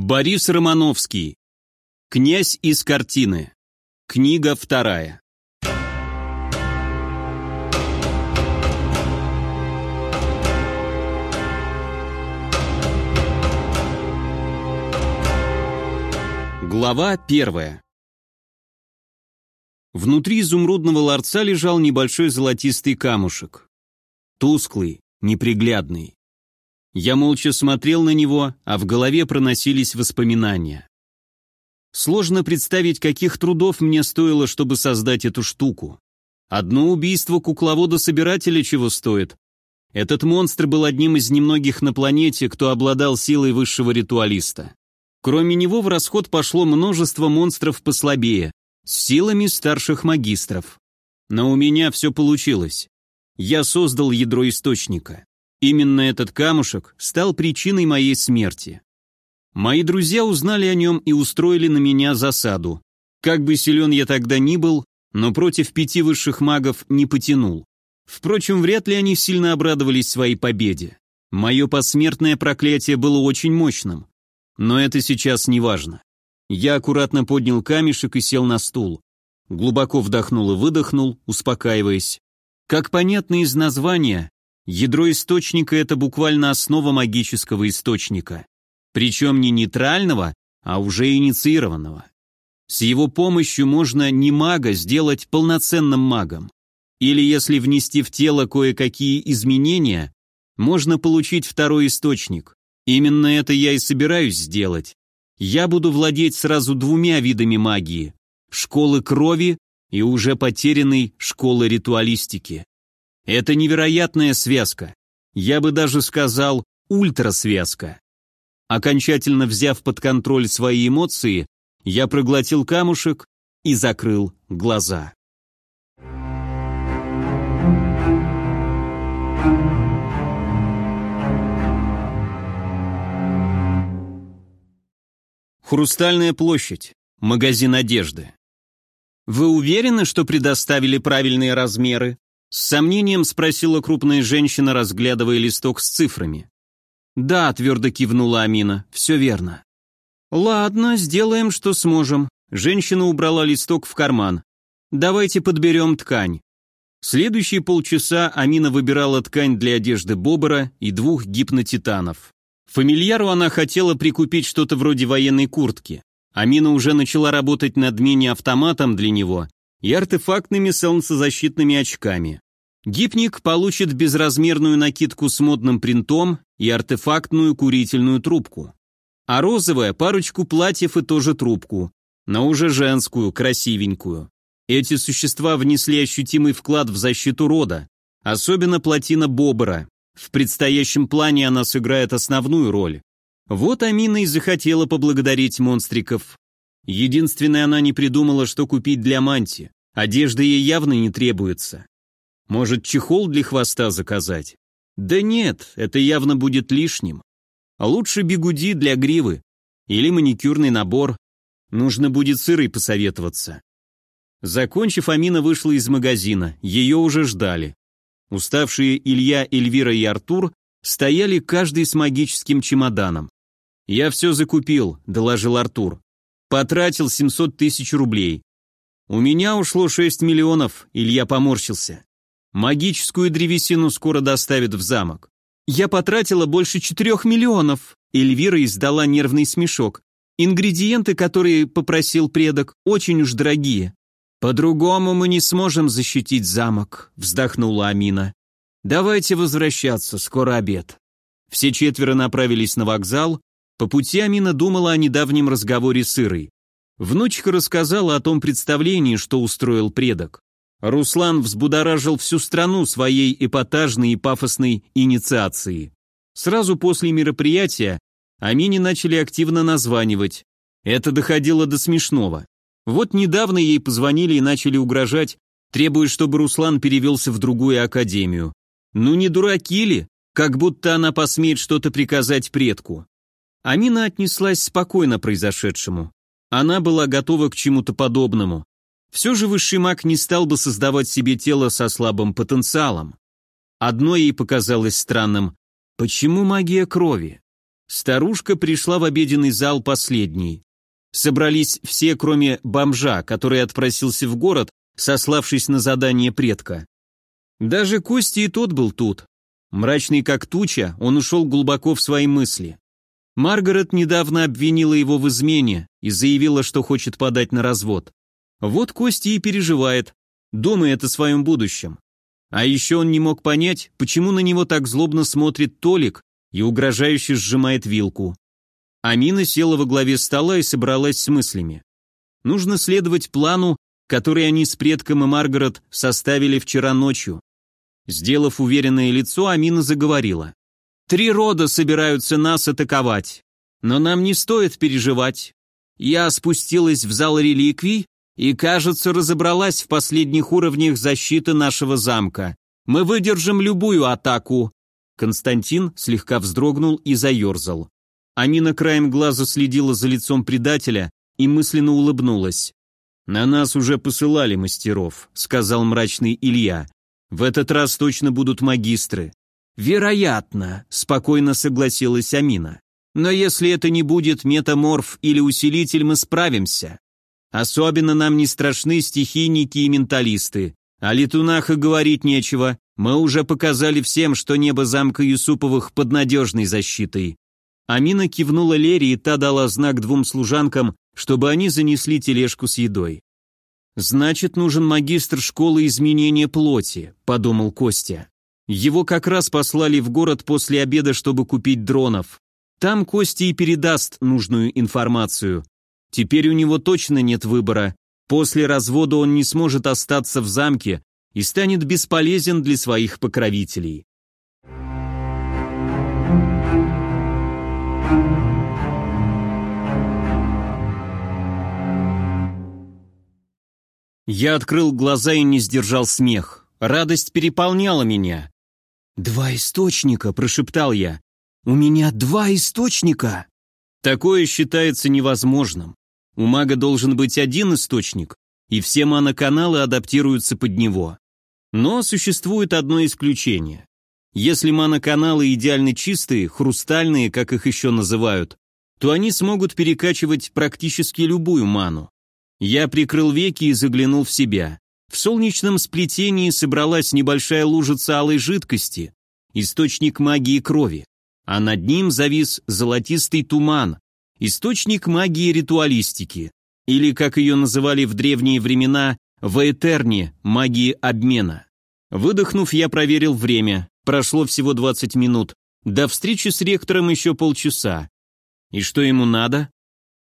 Борис Романовский. Князь из картины. Книга вторая. Глава первая. Внутри изумрудного ларца лежал небольшой золотистый камушек. Тусклый, неприглядный. Я молча смотрел на него, а в голове проносились воспоминания. Сложно представить, каких трудов мне стоило, чтобы создать эту штуку. Одно убийство кукловода-собирателя чего стоит. Этот монстр был одним из немногих на планете, кто обладал силой высшего ритуалиста. Кроме него в расход пошло множество монстров послабее, с силами старших магистров. Но у меня все получилось. Я создал ядро источника. Именно этот камушек стал причиной моей смерти. Мои друзья узнали о нем и устроили на меня засаду. Как бы силен я тогда ни был, но против пяти высших магов не потянул. Впрочем, вряд ли они сильно обрадовались своей победе. Мое посмертное проклятие было очень мощным. Но это сейчас не важно. Я аккуратно поднял камешек и сел на стул. Глубоко вдохнул и выдохнул, успокаиваясь. Как понятно из названия, Ядро источника — это буквально основа магического источника. Причем не нейтрального, а уже инициированного. С его помощью можно не мага сделать полноценным магом. Или если внести в тело кое-какие изменения, можно получить второй источник. Именно это я и собираюсь сделать. Я буду владеть сразу двумя видами магии – школы крови и уже потерянной школы ритуалистики. Это невероятная связка. Я бы даже сказал, ультрасвязка. Окончательно взяв под контроль свои эмоции, я проглотил камушек и закрыл глаза. Хрустальная площадь. Магазин одежды. Вы уверены, что предоставили правильные размеры? С сомнением спросила крупная женщина, разглядывая листок с цифрами. «Да», — твердо кивнула Амина, — «все верно». «Ладно, сделаем, что сможем». Женщина убрала листок в карман. «Давайте подберем ткань». Следующие полчаса Амина выбирала ткань для одежды Бобера и двух гипнотитанов. Фамильяру она хотела прикупить что-то вроде военной куртки. Амина уже начала работать над мини-автоматом для него и артефактными солнцезащитными очками. Гипник получит безразмерную накидку с модным принтом и артефактную курительную трубку. А розовая – парочку платьев и тоже трубку, но уже женскую, красивенькую. Эти существа внесли ощутимый вклад в защиту рода, особенно плотина Бобра. В предстоящем плане она сыграет основную роль. Вот Амина и захотела поблагодарить монстриков. Единственное, она не придумала, что купить для Манти. Одежда ей явно не требуется. Может, чехол для хвоста заказать? Да нет, это явно будет лишним. А лучше бигуди для гривы. Или маникюрный набор. Нужно будет с посоветоваться. Закончив, Амина вышла из магазина. Ее уже ждали. Уставшие Илья, Эльвира и Артур стояли каждый с магическим чемоданом. «Я все закупил», — доложил Артур. Потратил 700 тысяч рублей. У меня ушло 6 миллионов, Илья поморщился. Магическую древесину скоро доставят в замок. Я потратила больше 4 миллионов. Эльвира издала нервный смешок. Ингредиенты, которые попросил предок, очень уж дорогие. По-другому мы не сможем защитить замок, вздохнула Амина. Давайте возвращаться, скоро обед. Все четверо направились на вокзал, по пути Амина думала о недавнем разговоре с Ирой. Внучка рассказала о том представлении, что устроил предок. Руслан взбудоражил всю страну своей эпатажной и пафосной инициацией. Сразу после мероприятия Амине начали активно названивать. Это доходило до смешного. Вот недавно ей позвонили и начали угрожать, требуя, чтобы Руслан перевелся в другую академию. Ну не дураки ли? Как будто она посмеет что-то приказать предку. Амина отнеслась спокойно произошедшему. Она была готова к чему-то подобному. Все же высший маг не стал бы создавать себе тело со слабым потенциалом. Одно ей показалось странным. Почему магия крови? Старушка пришла в обеденный зал последней. Собрались все, кроме бомжа, который отпросился в город, сославшись на задание предка. Даже Кости и тот был тут. Мрачный как туча, он ушел глубоко в свои мысли. Маргарет недавно обвинила его в измене и заявила, что хочет подать на развод. Вот Кости и переживает, думает о своем будущем. А еще он не мог понять, почему на него так злобно смотрит Толик и угрожающе сжимает вилку. Амина села во главе стола и собралась с мыслями. Нужно следовать плану, который они с предком и Маргарет составили вчера ночью. Сделав уверенное лицо, Амина заговорила. «Три рода собираются нас атаковать, но нам не стоит переживать. Я спустилась в зал реликвий и, кажется, разобралась в последних уровнях защиты нашего замка. Мы выдержим любую атаку». Константин слегка вздрогнул и заерзал. Амина краем глаза следила за лицом предателя и мысленно улыбнулась. «На нас уже посылали мастеров», — сказал мрачный Илья. «В этот раз точно будут магистры». «Вероятно», — спокойно согласилась Амина. «Но если это не будет метаморф или усилитель, мы справимся. Особенно нам не страшны стихийники и менталисты. О летунах и говорить нечего. Мы уже показали всем, что небо замка Юсуповых под надежной защитой. Амина кивнула Лере, и та дала знак двум служанкам, чтобы они занесли тележку с едой. «Значит, нужен магистр школы изменения плоти», — подумал Костя. Его как раз послали в город после обеда, чтобы купить дронов. Там Костя и передаст нужную информацию. Теперь у него точно нет выбора. После развода он не сможет остаться в замке и станет бесполезен для своих покровителей. Я открыл глаза и не сдержал смех. Радость переполняла меня. «Два источника», — прошептал я. «У меня два источника!» Такое считается невозможным. У мага должен быть один источник, и все маноканалы адаптируются под него. Но существует одно исключение. Если маноканалы идеально чистые, хрустальные, как их еще называют, то они смогут перекачивать практически любую ману. Я прикрыл веки и заглянул в себя. В солнечном сплетении собралась небольшая лужица алой жидкости, источник магии крови, а над ним завис золотистый туман, источник магии ритуалистики, или, как ее называли в древние времена, в Этерне, магии обмена. Выдохнув, я проверил время, прошло всего 20 минут, до встречи с ректором еще полчаса. И что ему надо?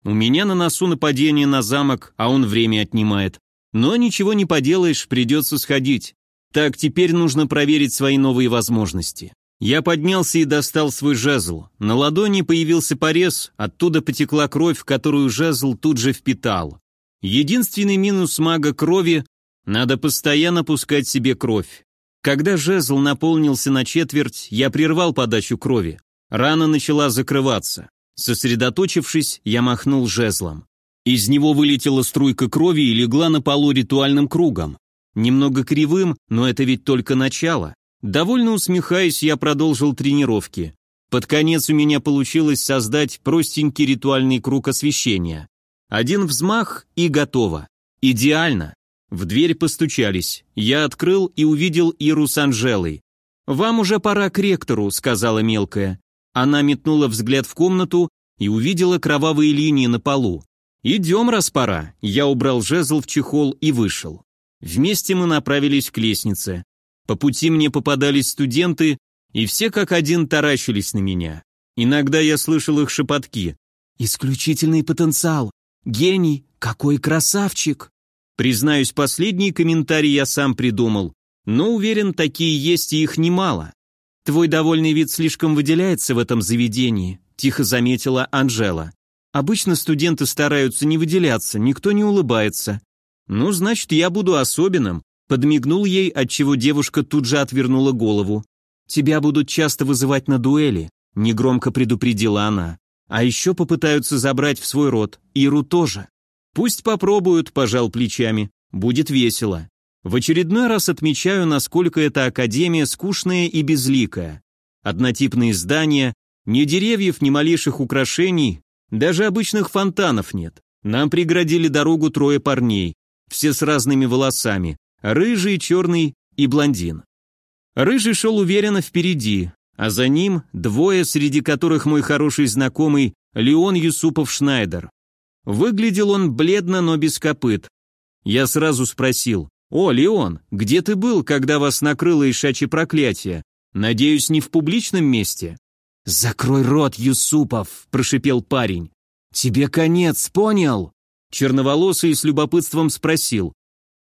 У меня на носу нападение на замок, а он время отнимает. Но ничего не поделаешь, придется сходить. Так, теперь нужно проверить свои новые возможности. Я поднялся и достал свой жезл. На ладони появился порез, оттуда потекла кровь, которую жезл тут же впитал. Единственный минус мага крови – надо постоянно пускать себе кровь. Когда жезл наполнился на четверть, я прервал подачу крови. Рана начала закрываться. Сосредоточившись, я махнул жезлом. Из него вылетела струйка крови и легла на полу ритуальным кругом. Немного кривым, но это ведь только начало. Довольно усмехаясь, я продолжил тренировки. Под конец у меня получилось создать простенький ритуальный круг освещения. Один взмах и готово. Идеально. В дверь постучались. Я открыл и увидел Иру с Анжелой. «Вам уже пора к ректору», — сказала мелкая. Она метнула взгляд в комнату и увидела кровавые линии на полу. «Идем, раз пора». Я убрал жезл в чехол и вышел. Вместе мы направились к лестнице. По пути мне попадались студенты, и все как один таращились на меня. Иногда я слышал их шепотки. «Исключительный потенциал! Гений! Какой красавчик!» Признаюсь, последний комментарий я сам придумал, но уверен, такие есть и их немало. «Твой довольный вид слишком выделяется в этом заведении», тихо заметила Анжела. «Обычно студенты стараются не выделяться, никто не улыбается». «Ну, значит, я буду особенным», подмигнул ей, отчего девушка тут же отвернула голову. «Тебя будут часто вызывать на дуэли», негромко предупредила она. «А еще попытаются забрать в свой род, Иру тоже». «Пусть попробуют», пожал плечами, будет весело. В очередной раз отмечаю, насколько эта академия скучная и безликая. Однотипные здания, Ни деревьев, ни малейших украшений, даже обычных фонтанов нет. Нам преградили дорогу трое парней, все с разными волосами, рыжий, черный и блондин. Рыжий шел уверенно впереди, а за ним двое, среди которых мой хороший знакомый Леон Юсупов-Шнайдер. Выглядел он бледно, но без копыт. Я сразу спросил, «О, Леон, где ты был, когда вас накрыло ишачье проклятие? Надеюсь, не в публичном месте?» «Закрой рот, Юсупов!» – прошипел парень. «Тебе конец, понял?» Черноволосый с любопытством спросил,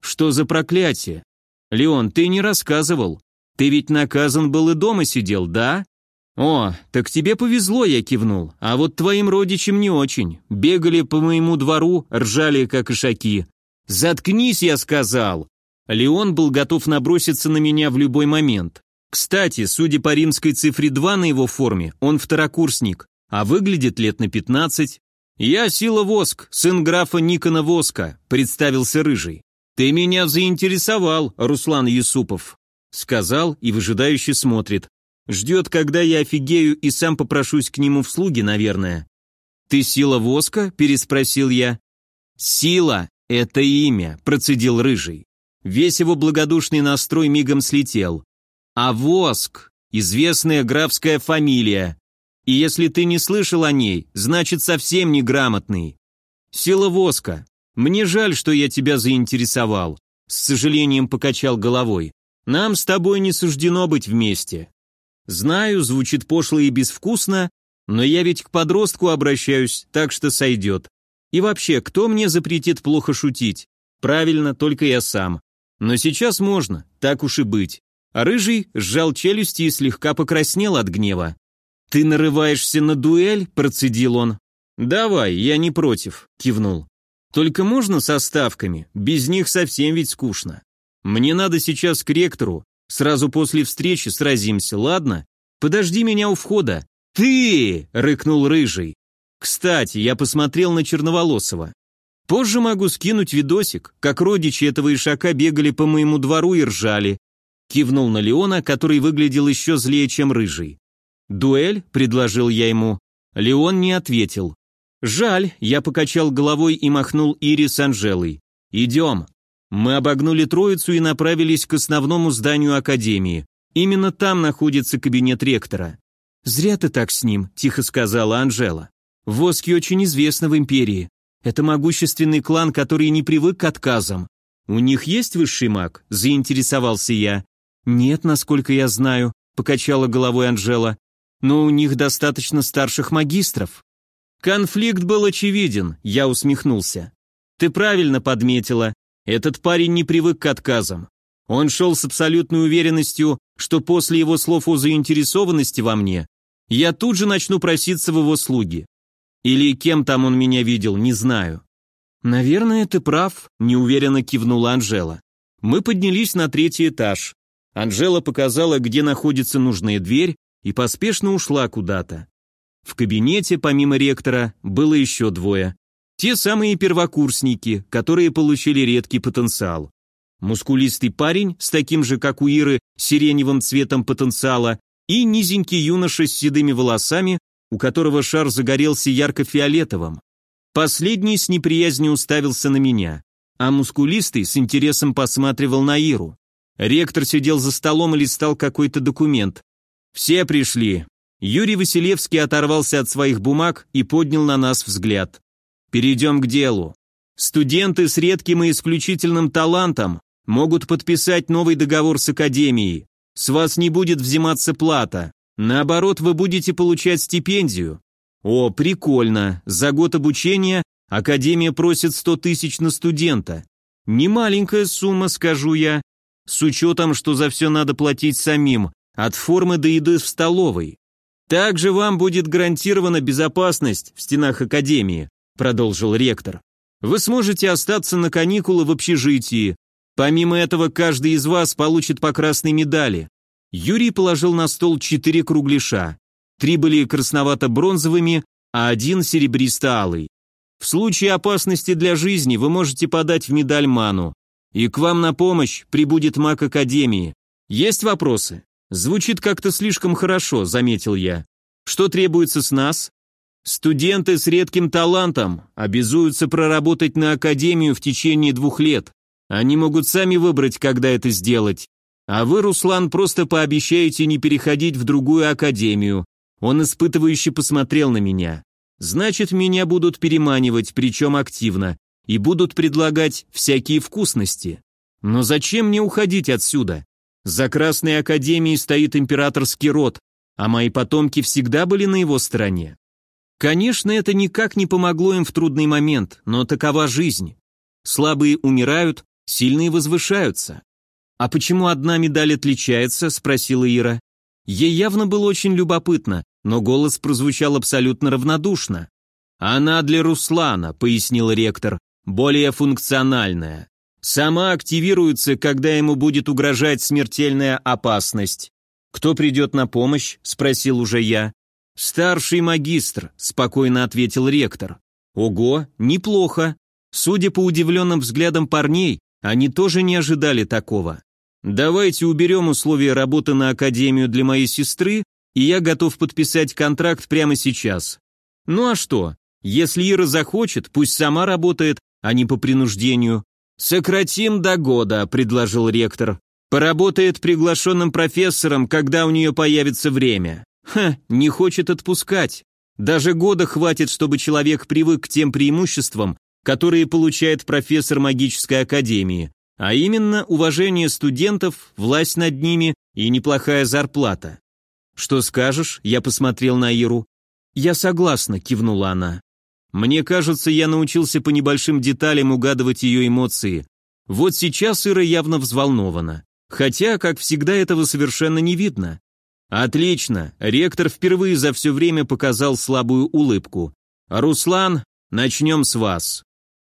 «Что за проклятие?» «Леон, ты не рассказывал. Ты ведь наказан был и дома сидел, да?» «О, так тебе повезло», я кивнул, «а вот твоим родичам не очень. Бегали по моему двору, ржали, как ишаки». «Заткнись», я сказал. Леон был готов наброситься на меня в любой момент. Кстати, судя по римской цифре 2 на его форме, он второкурсник, а выглядит лет на 15. «Я Сила Воск, сын графа Никона Воска», — представился Рыжий. «Ты меня заинтересовал, Руслан Юсупов», — сказал и выжидающе смотрит. Ждет, когда я офигею и сам попрошусь к нему в слуги, наверное. «Ты Сила Воска?» – переспросил я. «Сила – это имя», – процедил Рыжий. Весь его благодушный настрой мигом слетел. А Воск – известная графская фамилия. И если ты не слышал о ней, значит совсем неграмотный. Сила Воска. Мне жаль, что я тебя заинтересовал. С сожалением покачал головой. Нам с тобой не суждено быть вместе. Знаю, звучит пошло и безвкусно, но я ведь к подростку обращаюсь, так что сойдет. И вообще, кто мне запретит плохо шутить? Правильно, только я сам. Но сейчас можно, так уж и быть. А рыжий сжал челюсти и слегка покраснел от гнева. «Ты нарываешься на дуэль?» – процедил он. «Давай, я не против», – кивнул. «Только можно со ставками, без них совсем ведь скучно. Мне надо сейчас к ректору, сразу после встречи сразимся, ладно? Подожди меня у входа». «Ты!» – рыкнул Рыжий. «Кстати, я посмотрел на Черноволосого. Позже могу скинуть видосик, как родичи этого ишака бегали по моему двору и ржали. Кивнул на Леона, который выглядел еще злее, чем рыжий. «Дуэль?» – предложил я ему. Леон не ответил. «Жаль», – я покачал головой и махнул Ире с Анжелой. «Идем». Мы обогнули троицу и направились к основному зданию Академии. Именно там находится кабинет ректора. «Зря ты так с ним», – тихо сказала Анжела. «Воски очень известны в Империи. Это могущественный клан, который не привык к отказам. У них есть высший маг?» – заинтересовался я. «Нет, насколько я знаю», — покачала головой Анжела. «Но у них достаточно старших магистров». «Конфликт был очевиден», — я усмехнулся. «Ты правильно подметила. Этот парень не привык к отказам. Он шел с абсолютной уверенностью, что после его слов о заинтересованности во мне я тут же начну проситься в его слуги. Или кем там он меня видел, не знаю». «Наверное, ты прав», — неуверенно кивнула Анжела. Мы поднялись на третий этаж. Анжела показала, где находится нужная дверь, и поспешно ушла куда-то. В кабинете, помимо ректора, было еще двое. Те самые первокурсники, которые получили редкий потенциал. Мускулистый парень с таким же, как у Иры, сиреневым цветом потенциала и низенький юноша с седыми волосами, у которого шар загорелся ярко-фиолетовым. Последний с неприязнью уставился на меня, а мускулистый с интересом посматривал на Иру. Ректор сидел за столом и листал какой-то документ. Все пришли. Юрий Василевский оторвался от своих бумаг и поднял на нас взгляд. Перейдем к делу. Студенты с редким и исключительным талантом могут подписать новый договор с Академией. С вас не будет взиматься плата. Наоборот, вы будете получать стипендию. О, прикольно. За год обучения Академия просит 100 тысяч на студента. Немаленькая сумма, скажу я, с учетом, что за все надо платить самим, от формы до еды в столовой. Также вам будет гарантирована безопасность в стенах академии, продолжил ректор. Вы сможете остаться на каникулы в общежитии. Помимо этого, каждый из вас получит по красной медали. Юрий положил на стол четыре кругляша. Три были красновато-бронзовыми, а один серебристо-алый. В случае опасности для жизни вы можете подать в медаль ману. И к вам на помощь прибудет маг Академии. Есть вопросы? Звучит как-то слишком хорошо, заметил я. Что требуется с нас? Студенты с редким талантом обязуются проработать на академию в течение двух лет. Они могут сами выбрать, когда это сделать. А вы, Руслан, просто пообещаете не переходить в другую академию. Он испытывающе посмотрел на меня. Значит, меня будут переманивать, причем активно, и будут предлагать всякие вкусности. Но зачем мне уходить отсюда? За Красной Академией стоит императорский род, а мои потомки всегда были на его стороне. Конечно, это никак не помогло им в трудный момент, но такова жизнь. Слабые умирают, сильные возвышаются. «А почему одна медаль отличается?» – спросила Ира. Ей явно было очень любопытно, но голос прозвучал абсолютно равнодушно. «Она для Руслана», – пояснил ректор, – «более функциональная. Сама активируется, когда ему будет угрожать смертельная опасность». «Кто придет на помощь?» – спросил уже я. «Старший магистр», — спокойно ответил ректор. «Ого, неплохо. Судя по удивленным взглядам парней, они тоже не ожидали такого. Давайте уберем условия работы на Академию для моей сестры, и я готов подписать контракт прямо сейчас. Ну а что? Если Ира захочет, пусть сама работает, а не по принуждению. Сократим до года, предложил ректор. Поработает приглашенным профессором, когда у нее появится время. Ха, не хочет отпускать. Даже года хватит, чтобы человек привык к тем преимуществам, которые получает профессор магической академии, а именно уважение студентов, власть над ними и неплохая зарплата. «Что скажешь?» – я посмотрел на Иру. «Я согласна», – кивнула она. «Мне кажется, я научился по небольшим деталям угадывать ее эмоции. Вот сейчас Ира явно взволнована. Хотя, как всегда, этого совершенно не видно. Отлично, ректор впервые за все время показал слабую улыбку. Руслан, начнем с вас.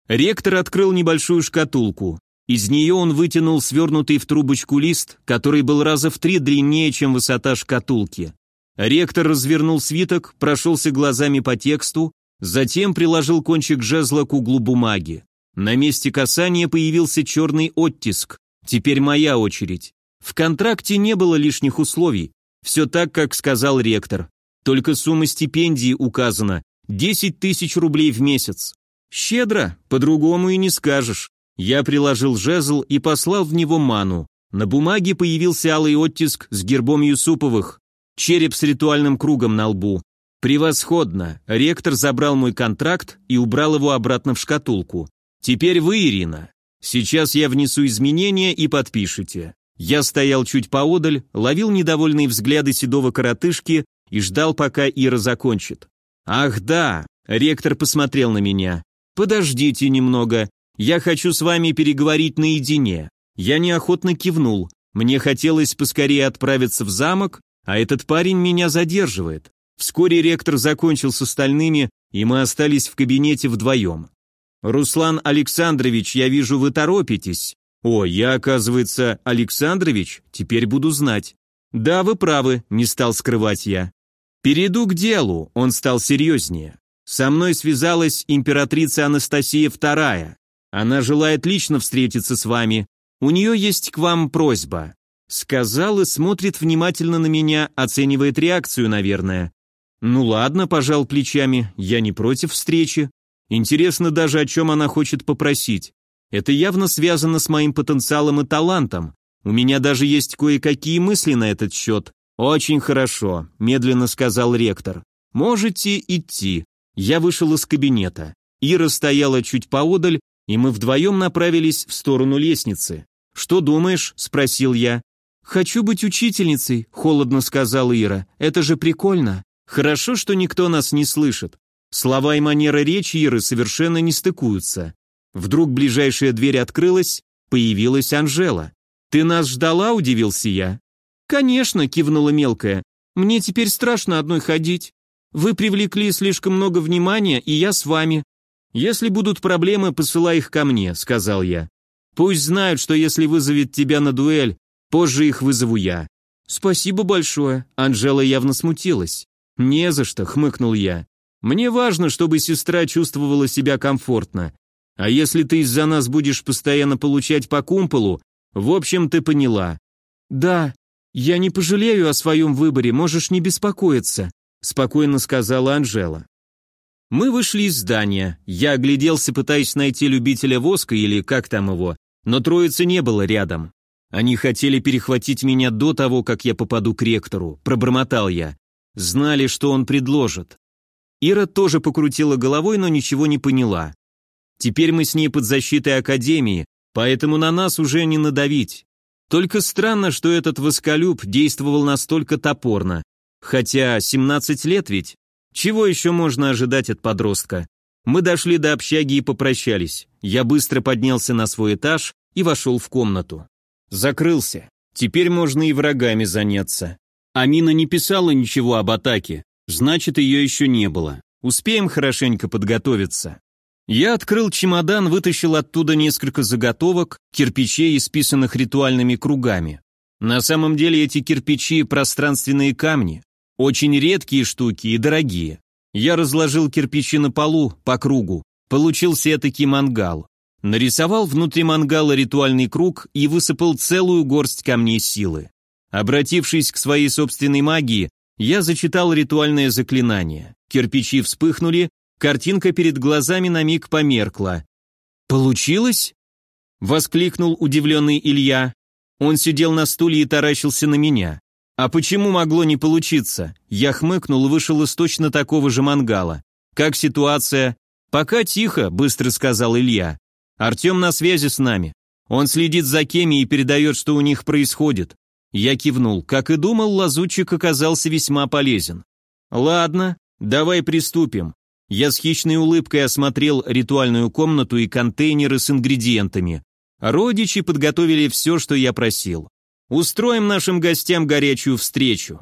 Ректор открыл небольшую шкатулку. Из нее он вытянул свернутый в трубочку лист, который был раза в три длиннее, чем высота шкатулки. Ректор развернул свиток, прошелся глазами по тексту, затем приложил кончик жезла к углу бумаги. На месте касания появился черный оттиск. Теперь моя очередь. В контракте не было лишних условий, все так, как сказал ректор. Только сумма стипендии указана – 10 тысяч рублей в месяц. Щедро, по-другому и не скажешь. Я приложил жезл и послал в него ману. На бумаге появился алый оттиск с гербом Юсуповых, череп с ритуальным кругом на лбу. Превосходно. Ректор забрал мой контракт и убрал его обратно в шкатулку. Теперь вы, Ирина. Сейчас я внесу изменения и подпишите. Я стоял чуть поодаль, ловил недовольные взгляды седого коротышки и ждал, пока Ира закончит. «Ах да!» — ректор посмотрел на меня. «Подождите немного, я хочу с вами переговорить наедине». Я неохотно кивнул. Мне хотелось поскорее отправиться в замок, а этот парень меня задерживает. Вскоре ректор закончил с остальными, и мы остались в кабинете вдвоем. «Руслан Александрович, я вижу, вы торопитесь. «О, я, оказывается, Александрович, теперь буду знать». «Да, вы правы», — не стал скрывать я. «Перейду к делу», — он стал серьезнее. «Со мной связалась императрица Анастасия II. Она желает лично встретиться с вами. У нее есть к вам просьба». Сказал и смотрит внимательно на меня, оценивает реакцию, наверное. «Ну ладно», — пожал плечами, — «я не против встречи. Интересно даже, о чем она хочет попросить. Это явно связано с моим потенциалом и талантом. У меня даже есть кое-какие мысли на этот счет. Очень хорошо, медленно сказал ректор. Можете идти. Я вышел из кабинета. Ира стояла чуть поодаль, и мы вдвоем направились в сторону лестницы. «Что думаешь?» – спросил я. «Хочу быть учительницей», – холодно сказала Ира. «Это же прикольно. Хорошо, что никто нас не слышит. Слова и манера речи Иры совершенно не стыкуются. Вдруг ближайшая дверь открылась, появилась Анжела. «Ты нас ждала?» – удивился я. «Конечно», – кивнула мелкая. «Мне теперь страшно одной ходить. Вы привлекли слишком много внимания, и я с вами. Если будут проблемы, посылай их ко мне», – сказал я. «Пусть знают, что если вызовет тебя на дуэль, позже их вызову я». «Спасибо большое», – Анжела явно смутилась. «Не за что», – хмыкнул я. «Мне важно, чтобы сестра чувствовала себя комфортно. А если ты из-за нас будешь постоянно получать по кумполу, в общем, ты поняла. Да, я не пожалею о своем выборе, можешь не беспокоиться. спокойно сказала Анжела. Мы вышли из здания. Я огляделся, пытаясь найти любителя воска или как там его, но троицы не было рядом. Они хотели перехватить меня до того, как я попаду к ректору, пробормотал я. Знали, что он предложит. Ира тоже покрутила головой, но ничего не поняла. Теперь мы с ней под защитой Академии, поэтому на нас уже не надавить. Только странно, что этот восколюб действовал настолько топорно. Хотя 17 лет ведь. Чего еще можно ожидать от подростка? Мы дошли до общаги и попрощались. Я быстро поднялся на свой этаж и вошел в комнату. Закрылся. Теперь можно и врагами заняться. Амина не писала ничего об атаке, значит, ее еще не было. Успеем хорошенько подготовиться. Я открыл чемодан, вытащил оттуда несколько заготовок, кирпичей, исписанных ритуальными кругами. На самом деле эти кирпичи – пространственные камни, очень редкие штуки и дорогие. Я разложил кирпичи на полу, по кругу. Получился этакий мангал. Нарисовал внутри мангала ритуальный круг и высыпал целую горсть камней силы. Обратившись к своей собственной магии, я зачитал ритуальное заклинание. Кирпичи вспыхнули, Картинка перед глазами на миг померкла. «Получилось?» — воскликнул удивленный Илья. Он сидел на стуле и таращился на меня. «А почему могло не получиться?» Я хмыкнул и вышел из точно такого же мангала. «Как ситуация?» «Пока тихо», — быстро сказал Илья. «Артем на связи с нами. Он следит за Кеми и передает, что у них происходит». Я кивнул. Как и думал, лазутчик оказался весьма полезен. «Ладно, давай приступим. Я с хищной улыбкой осмотрел ритуальную комнату и контейнеры с ингредиентами. Родичи подготовили все, что я просил. Устроим нашим гостям горячую встречу.